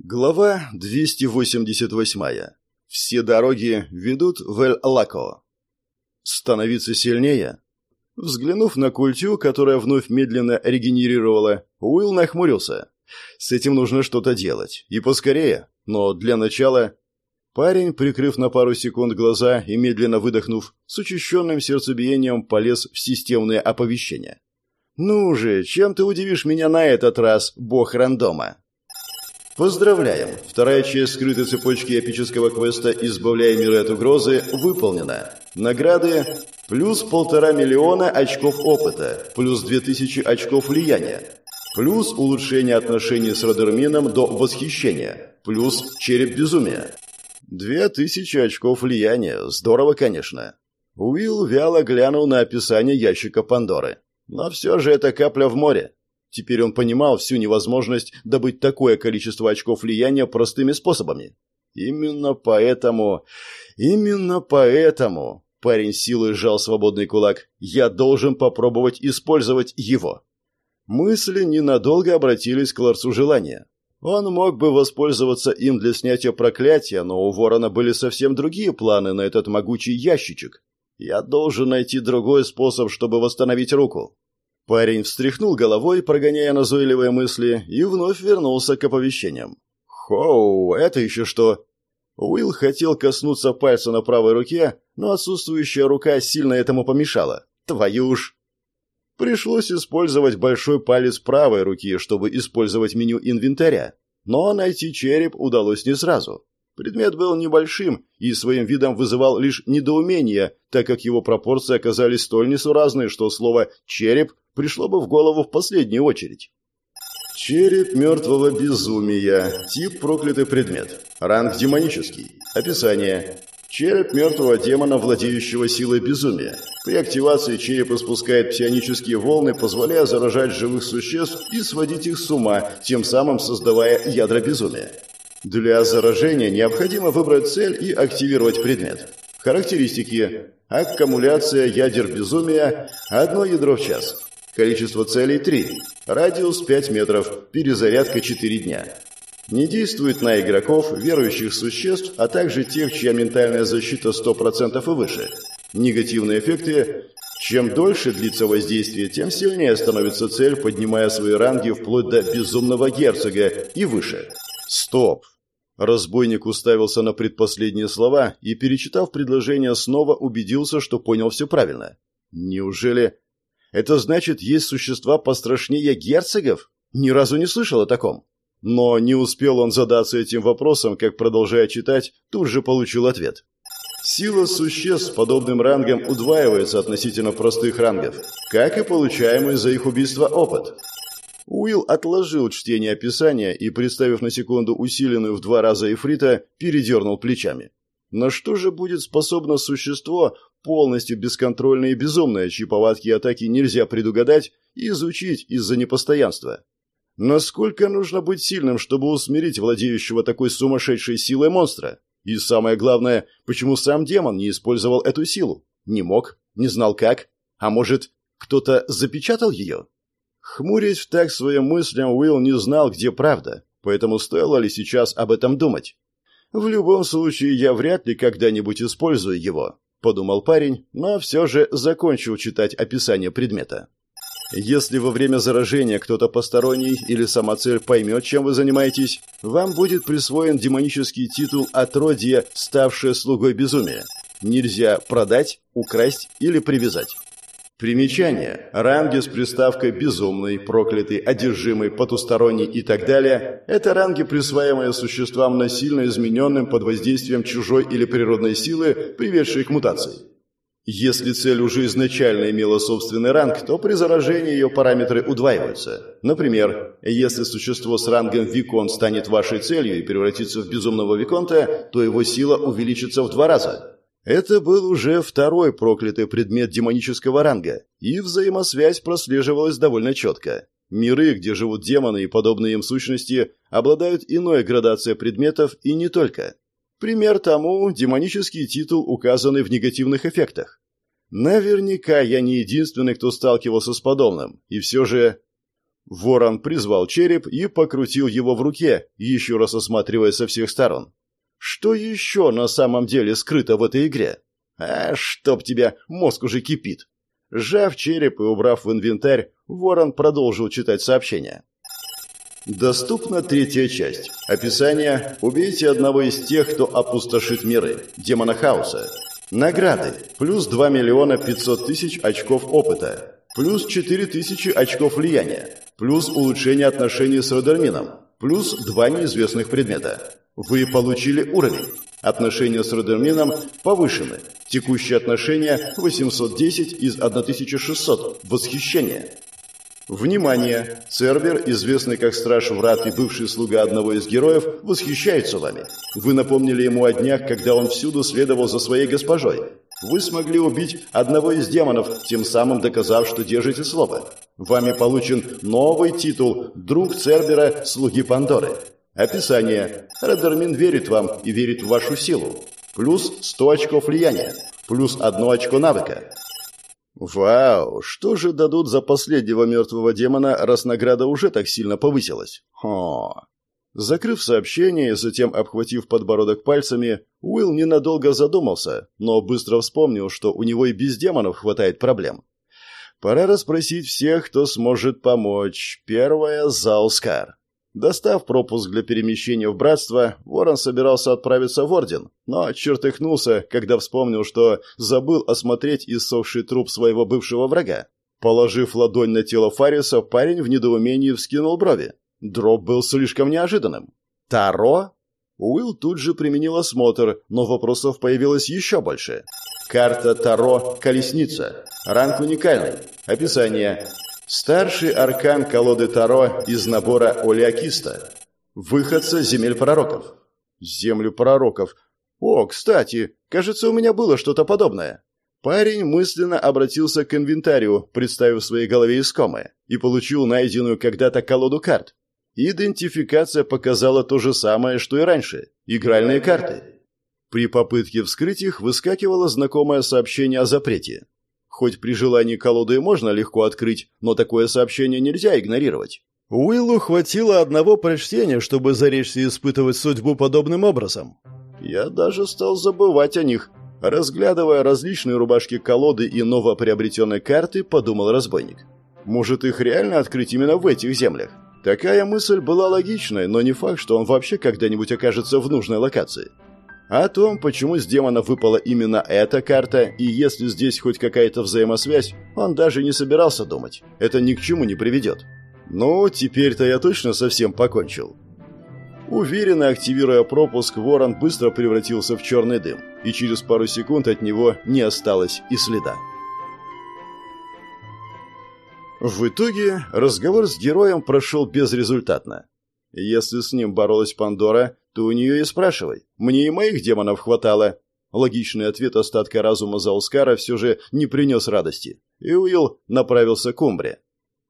Глава 288. Все дороги ведут в Эль-Лако. Становиться сильнее? Взглянув на культю, которая вновь медленно регенерировала, Уилл нахмурился. С этим нужно что-то делать. И поскорее. Но для начала... Парень, прикрыв на пару секунд глаза и медленно выдохнув, с учащенным сердцебиением полез в системное оповещение. «Ну же, чем ты удивишь меня на этот раз, бог рандома?» Поздравляем! Вторая часть скрытой цепочки эпического квеста «Избавляя мир от угрозы» выполнена. Награды плюс полтора миллиона очков опыта, плюс две тысячи очков влияния, плюс улучшение отношений с Родермином до восхищения, плюс череп безумия. Две тысячи очков влияния. Здорово, конечно. Уилл вяло глянул на описание ящика Пандоры. Но все же это капля в море. Теперь он понимал всю невозможность добыть такое количество очков влияния простыми способами. Именно поэтому... Именно поэтому... Парень силой сжал свободный кулак. «Я должен попробовать использовать его». Мысли ненадолго обратились к ларцу желания. Он мог бы воспользоваться им для снятия проклятия, но у ворона были совсем другие планы на этот могучий ящичек. Я должен найти другой способ, чтобы восстановить руку. Парень встряхнул головой, прогоняя назойливые мысли, и вновь вернулся к оповещениям. «Хоу, это еще что?» Уилл хотел коснуться пальца на правой руке, но отсутствующая рука сильно этому помешала. «Твою ж!» Пришлось использовать большой палец правой руки, чтобы использовать меню инвентаря. Но найти череп удалось не сразу. Предмет был небольшим и своим видом вызывал лишь недоумение, так как его пропорции оказались столь несуразны, что слово «череп» пришло бы в голову в последнюю очередь. Череп мертвого безумия. Тип проклятый предмет. Ранг демонический. Описание. Череп мертвого демона, владеющего силой безумия. При активации череп испускает псионические волны, позволяя заражать живых существ и сводить их с ума, тем самым создавая ядра безумия. Для заражения необходимо выбрать цель и активировать предмет. Характеристики. Аккумуляция ядер безумия – одно ядро в час. Количество целей – 3. Радиус – 5 метров. Перезарядка – 4 дня. Не действует на игроков, верующих существ, а также тех, чья ментальная защита 100% и выше. Негативные эффекты чем дольше длится воздействие, тем сильнее становится цель, поднимая свои ранги вплоть до безумного герцога и выше. Стоп! Разбойник уставился на предпоследние слова и, перечитав предложение, снова убедился, что понял все правильно. Неужели... Это значит, есть существа пострашнее герцогов? Ни разу не слышал о таком. Но не успел он задаться этим вопросом, как, продолжая читать, тут же получил ответ. Сила существ с подобным рангом удваивается относительно простых рангов, как и получаемый за их убийство опыт. Уилл отложил чтение описания и, представив на секунду усиленную в два раза эфрита, передернул плечами. На что же будет способно существо, полностью бесконтрольное и безумное, чьи повадки и атаки нельзя предугадать и изучить из-за непостоянства? Насколько нужно быть сильным, чтобы усмирить владеющего такой сумасшедшей силой монстра? И самое главное, почему сам демон не использовал эту силу? Не мог, не знал как? А может, кто-то запечатал ее? Хмурясь в так своим мыслям, Уилл не знал, где правда, поэтому стоило ли сейчас об этом думать. В любом случае, я вряд ли когда-нибудь использую его, подумал парень, но все же закончил читать описание предмета. Если во время заражения кто-то посторонний или сама цель поймет, чем вы занимаетесь, вам будет присвоен демонический титул «Отродье, ставшее слугой безумия». Нельзя продать, украсть или привязать. Примечание. Ранги с приставкой «безумный», «проклятый», «одержимый», «потусторонний» и так далее – это ранги, присваиваемые существам насильно измененным под воздействием чужой или природной силы, приведшей к мутации. Если цель уже изначально имела собственный ранг, то при заражении ее параметры удваиваются. Например, если существо с рангом Викон станет вашей целью и превратится в безумного Виконта, то его сила увеличится в два раза. Это был уже второй проклятый предмет демонического ранга, и взаимосвязь прослеживалась довольно четко. Миры, где живут демоны и подобные им сущности, обладают иной градацией предметов и не только. Пример тому – демонический титул, указанный в негативных эффектах. Наверняка я не единственный, кто сталкивался с подобным, и все же... Ворон призвал череп и покрутил его в руке, еще раз осматривая со всех сторон. Что еще на самом деле скрыто в этой игре? А, чтоб тебя, мозг уже кипит. Сжав череп и убрав в инвентарь, Ворон продолжил читать сообщение. Доступна третья часть. Описание «Убейте одного из тех, кто опустошит миры. Демона Хаоса». Награды. Плюс 2 миллиона 500 тысяч очков опыта. Плюс 4 тысячи очков влияния. Плюс улучшение отношений с Родермином. Плюс 2 неизвестных предмета. Вы получили уровень. Отношения с Родермином повышены. Текущие отношения 810 из 1600. Восхищение. Внимание! Цербер, известный как Страж Врат и бывший слуга одного из героев, восхищается вами. Вы напомнили ему о днях, когда он всюду следовал за своей госпожой. Вы смогли убить одного из демонов, тем самым доказав, что держите слово. Вами получен новый титул «Друг Цербера, слуги Пандоры». Описание. Радермин верит вам и верит в вашу силу. Плюс 100 очков влияния. Плюс одно очко навыка. Вау, что же дадут за последнего мертвого демона, раз награда уже так сильно повысилась? Хо. Закрыв сообщение затем обхватив подбородок пальцами, Уилл ненадолго задумался, но быстро вспомнил, что у него и без демонов хватает проблем. Пора расспросить всех, кто сможет помочь. Первая – Заускар. Достав пропуск для перемещения в братство, Ворон собирался отправиться в Орден, но чертыхнулся, когда вспомнил, что забыл осмотреть иссохший труп своего бывшего врага. Положив ладонь на тело Фариса, парень в недоумении вскинул брови. Дроп был слишком неожиданным. «Таро?» Уилл тут же применил осмотр, но вопросов появилось еще больше. Карта Таро «Колесница». Ранг уникальный. Описание. Старший аркан колоды Таро из набора Олиакиста. Выходца земель пророков. Землю пророков. О, кстати, кажется, у меня было что-то подобное. Парень мысленно обратился к инвентарию, представив в своей голове искомое, и получил найденную когда-то колоду карт. Идентификация показала то же самое, что и раньше. Игральные карты. При попытке вскрыть их выскакивало знакомое сообщение о запрете. Хоть при желании колоды можно легко открыть, но такое сообщение нельзя игнорировать. Уиллу хватило одного прочтения, чтобы заречься и испытывать судьбу подобным образом. Я даже стал забывать о них. Разглядывая различные рубашки колоды и новоприобретенные карты, подумал разбойник. Может, их реально открыть именно в этих землях? Такая мысль была логичной, но не факт, что он вообще когда-нибудь окажется в нужной локации. О том, почему с демона выпала именно эта карта, и если здесь хоть какая-то взаимосвязь, он даже не собирался думать. Это ни к чему не приведет. Ну, теперь-то я точно совсем покончил. Уверенно активируя пропуск, ворон быстро превратился в черный дым, и через пару секунд от него не осталось и следа. В итоге разговор с героем прошел безрезультатно. Если с ним боролась Пандора, то у нее и спрашивай. Мне и моих демонов хватало. Логичный ответ остатка разума Заускара все же не принес радости. И Уилл направился к Умбре.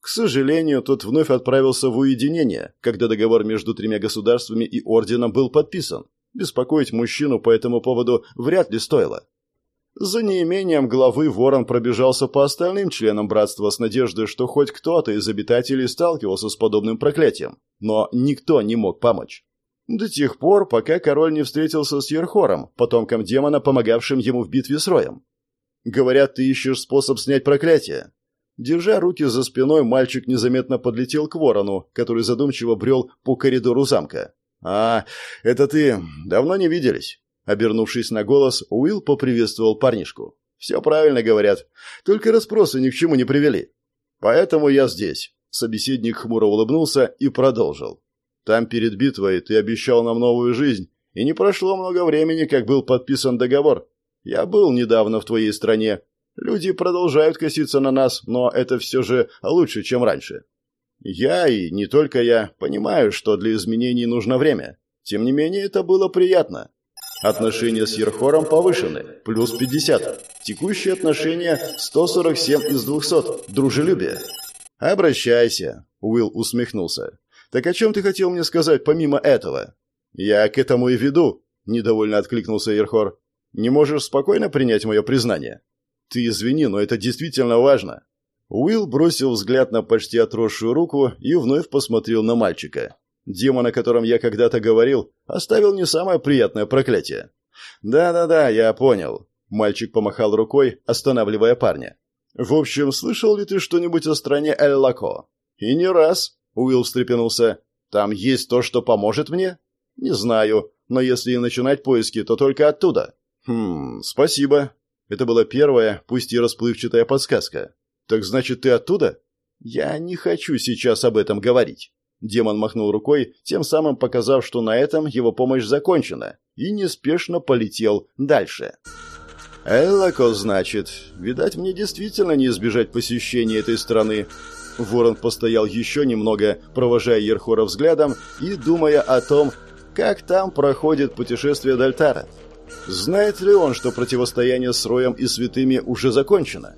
К сожалению, тот вновь отправился в уединение, когда договор между тремя государствами и орденом был подписан. Беспокоить мужчину по этому поводу вряд ли стоило. За неимением главы Ворон пробежался по остальным членам братства с надеждой, что хоть кто-то из обитателей сталкивался с подобным проклятием, но никто не мог помочь. До тех пор, пока король не встретился с Ерхором, потомком демона, помогавшим ему в битве с Роем. «Говорят, ты ищешь способ снять проклятие». Держа руки за спиной, мальчик незаметно подлетел к ворону, который задумчиво брел по коридору замка. «А, это ты. Давно не виделись». Обернувшись на голос, Уилл поприветствовал парнишку. «Все правильно говорят. Только расспросы ни к чему не привели. Поэтому я здесь». Собеседник хмуро улыбнулся и продолжил. Там перед битвой ты обещал нам новую жизнь, и не прошло много времени, как был подписан договор. Я был недавно в твоей стране. Люди продолжают коситься на нас, но это все же лучше, чем раньше. Я и не только я понимаю, что для изменений нужно время. Тем не менее, это было приятно. Отношения с Ерхором повышены, плюс 50. Текущие отношения 147 из 200. Дружелюбие. Обращайся, Уилл усмехнулся. «Так о чем ты хотел мне сказать помимо этого?» «Я к этому и веду», — недовольно откликнулся Ерхор. «Не можешь спокойно принять мое признание?» «Ты извини, но это действительно важно». Уилл бросил взгляд на почти отросшую руку и вновь посмотрел на мальчика. Демон, о котором я когда-то говорил, оставил не самое приятное проклятие. «Да-да-да, я понял». Мальчик помахал рукой, останавливая парня. «В общем, слышал ли ты что-нибудь о стране Эль-Лако?» «И не раз», — Уилл встрепенулся. «Там есть то, что поможет мне?» «Не знаю, но если и начинать поиски, то только оттуда». «Хм, спасибо». Это была первая, пусть и расплывчатая подсказка. «Так значит, ты оттуда?» «Я не хочу сейчас об этом говорить». Демон махнул рукой, тем самым показав, что на этом его помощь закончена, и неспешно полетел дальше. «Эллако, значит. Видать, мне действительно не избежать посещения этой страны». Ворон постоял еще немного, провожая Ерхора взглядом и думая о том, как там проходит путешествие Дальтара. Знает ли он, что противостояние с Роем и святыми уже закончено?